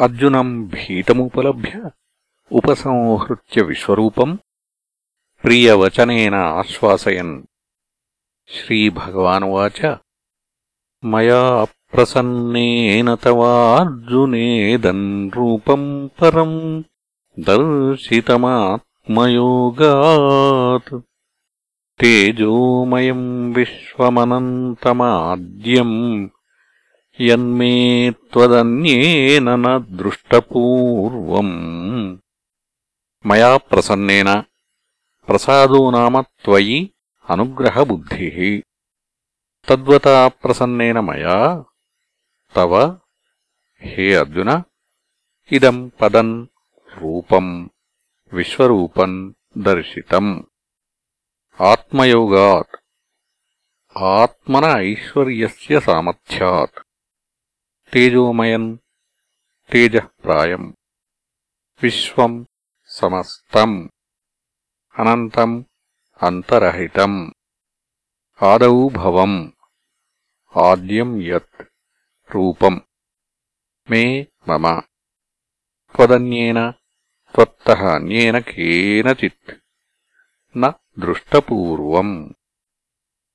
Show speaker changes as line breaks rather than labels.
అర్జునం భీతముపలభ్య ఉపసంహృత్య విశ్వరూపम् ప్రియవచనేన ఆశ్వాసయన్. శ్రీభగవానువాచ మయా ప్రసన్నేన తవార్జునేదన్ రూపం పరం దర్శితమాత్మయోగాత్. తేజోమయం విశ్వమనంతమాద్యం యన్మే త్వదన్యేన న దృష్టపూర్వం. మయా ప్రసన్నేన ప్రసాదో నామ త్వయి అనుగ్రహబుద్ధి. తద్వతా ప్రసన్నేన మయా తవ హే అర్జున ఇదం పదం రూపం విశ్వరూపం దర్శితం. ఆత్మయోగాత్ ఆత్మన ఐశ్వర్యస్య సామర్థ్యాత్. तेजोमयम् तेजः प्रायम् विश्वम् समस्तम् अनन्तम् अन्तरहितम् आदौ भवम् आद्यम् यत् रूपम् मे मम त्वदन्येन त्वत्तः अन्येन केनचित् न दृष्टपूर्वम्